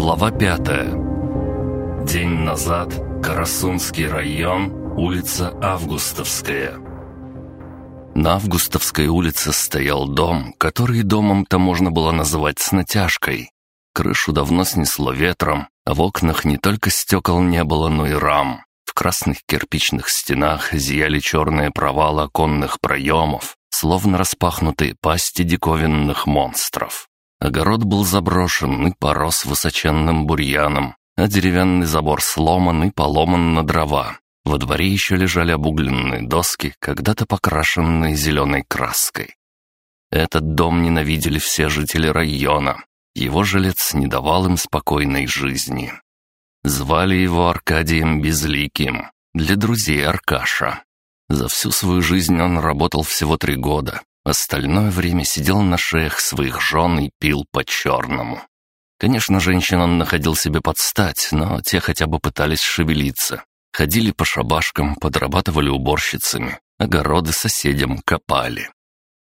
Глава пятая. День назад. Карасунский район. Улица Августовская. На Августовской улице стоял дом, который домом-то можно было называть с натяжкой. Крышу давно снесло ветром, а в окнах не только стекол не было, но и рам. В красных кирпичных стенах зияли черные провалы оконных проемов, словно распахнутые пасти диковинных монстров. Огород был заброшен и порос высоченным бурьяном, а деревянный забор сломан и поломан на дрова. Во дворе еще лежали обугленные доски, когда-то покрашенные зеленой краской. Этот дом ненавидели все жители района. Его жилец не давал им спокойной жизни. Звали его Аркадием Безликим, для друзей Аркаша. За всю свою жизнь он работал всего три года. Остальное время сидел на шеях своих жен и пил по-черному. Конечно, женщин он находил себе под стать, но те хотя бы пытались шевелиться. Ходили по шабашкам, подрабатывали уборщицами, огороды соседям копали.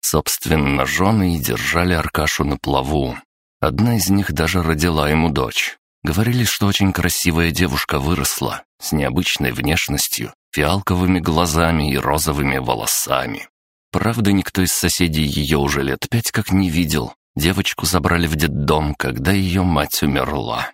Собственно, жены и держали Аркашу на плаву. Одна из них даже родила ему дочь. Говорили, что очень красивая девушка выросла, с необычной внешностью, фиалковыми глазами и розовыми волосами. Правда, никто из соседей ее уже лет пять как не видел. Девочку забрали в детдом, когда ее мать умерла.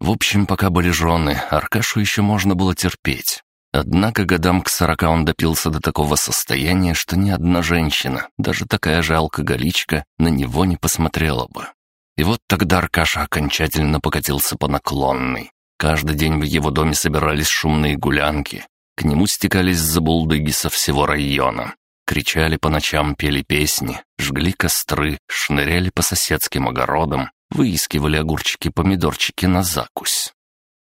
В общем, пока были жены, Аркашу еще можно было терпеть. Однако годам к сорока он допился до такого состояния, что ни одна женщина, даже такая же алкоголичка, на него не посмотрела бы. И вот тогда Аркаша окончательно покатился по наклонной. Каждый день в его доме собирались шумные гулянки. К нему стекались забулдыги со всего района. Кричали по ночам, пели песни, жгли костры, шныряли по соседским огородам, выискивали огурчики-помидорчики на закусь.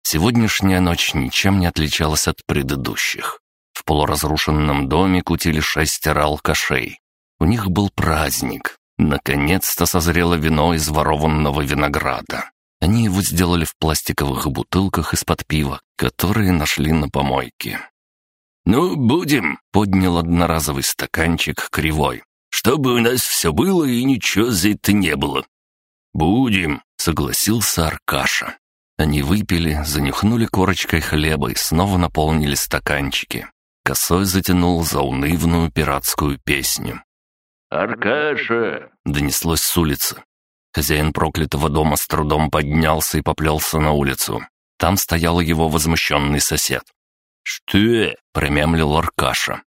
Сегодняшняя ночь ничем не отличалась от предыдущих. В полуразрушенном доме кутили шестеро алкашей. У них был праздник. Наконец-то созрело вино из ворованного винограда. Они его сделали в пластиковых бутылках из-под пива, которые нашли на помойке. «Ну, будем», — поднял одноразовый стаканчик кривой. «Чтобы у нас все было и ничего за это не было. «Будем», — согласился Аркаша. Они выпили, занюхнули корочкой хлеба и снова наполнили стаканчики. Косой затянул заунывную пиратскую песню. «Аркаша!» — донеслось с улицы. Хозяин проклятого дома с трудом поднялся и поплелся на улицу. Там стоял его возмущенный сосед. «Что?» — промямлил Аркаша.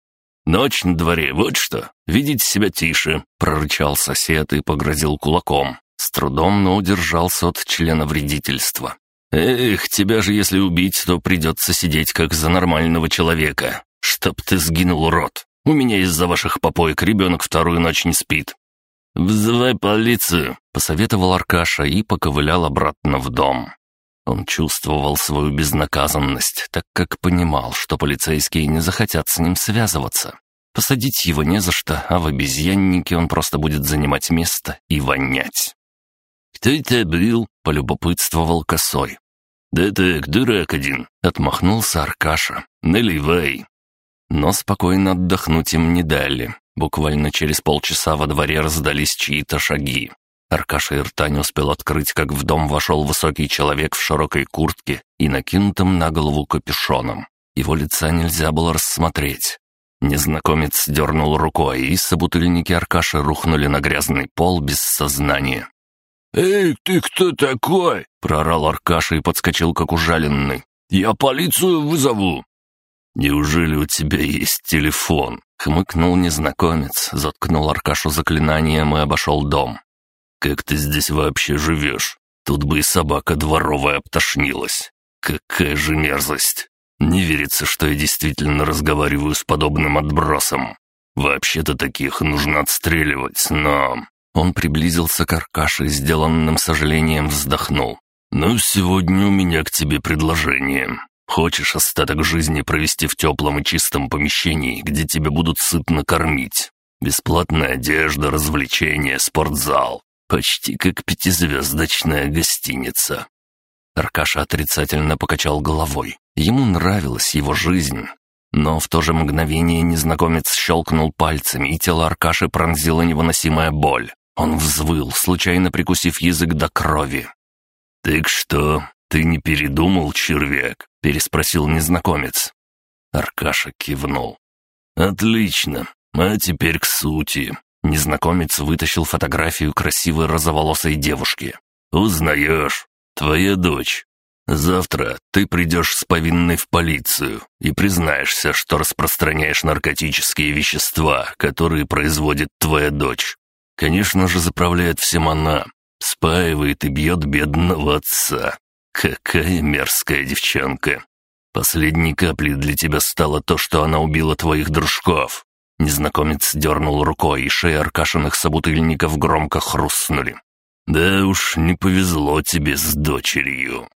«Ночь на дворе, вот что! Видите себя тише!» — прорычал сосед и погрозил кулаком. С трудом, но удержался от члена вредительства. «Эх, тебя же если убить, то придется сидеть как за нормального человека. Чтоб ты сгинул, урод. У меня из-за ваших попоек ребенок вторую ночь не спит». «Вызывай полицию», — посоветовал Аркаша и поковылял обратно в дом. Он чувствовал свою безнаказанность, так как понимал, что полицейские не захотят с ним связываться. Посадить его не за что, а в обезьяннике он просто будет занимать место и вонять. «Кто это был?» — полюбопытствовал косой. «Да так, дурак один», — отмахнулся Аркаша. «Наливай». Но спокойно отдохнуть им не дали. Буквально через полчаса во дворе раздались чьи-то шаги. Аркаша и рта не успел открыть, как в дом вошел высокий человек в широкой куртке и накинутом на голову капюшоном. Его лица нельзя было рассмотреть. Незнакомец дернул рукой, и собутыльники Аркаши рухнули на грязный пол без сознания. «Эй, ты кто такой?» — проорал Аркаша и подскочил, как ужаленный. «Я полицию вызову!» «Неужели у тебя есть телефон?» — хмыкнул незнакомец, заткнул Аркашу заклинанием и обошел дом. «Как ты здесь вообще живешь? Тут бы и собака дворовая обтошнилась. Какая же мерзость! Не верится, что я действительно разговариваю с подобным отбросом. Вообще-то таких нужно отстреливать, но он приблизился к Аркаше и сделанным сожалением вздохнул. «Ну, сегодня у меня к тебе предложение. Хочешь остаток жизни провести в теплом и чистом помещении, где тебя будут сытно кормить? Бесплатная одежда, развлечения, спортзал. Почти как пятизвездочная гостиница». Аркаша отрицательно покачал головой. Ему нравилась его жизнь. Но в то же мгновение незнакомец щелкнул пальцами, и тело Аркаши пронзила невыносимая боль. Он взвыл, случайно прикусив язык до крови. «Так что, ты не передумал, червяк?» — переспросил незнакомец. Аркаша кивнул. «Отлично. А теперь к сути». Незнакомец вытащил фотографию красивой розоволосой девушки. «Узнаешь? Твоя дочь. Завтра ты придешь с повинной в полицию и признаешься, что распространяешь наркотические вещества, которые производит твоя дочь. Конечно же, заправляет всем она, спаивает и бьет бедного отца. Какая мерзкая девчонка. Последней каплей для тебя стало то, что она убила твоих дружков. Незнакомец дернул рукой, и шеи Аркашиных собутыльников громко хрустнули. «Да уж, не повезло тебе с дочерью».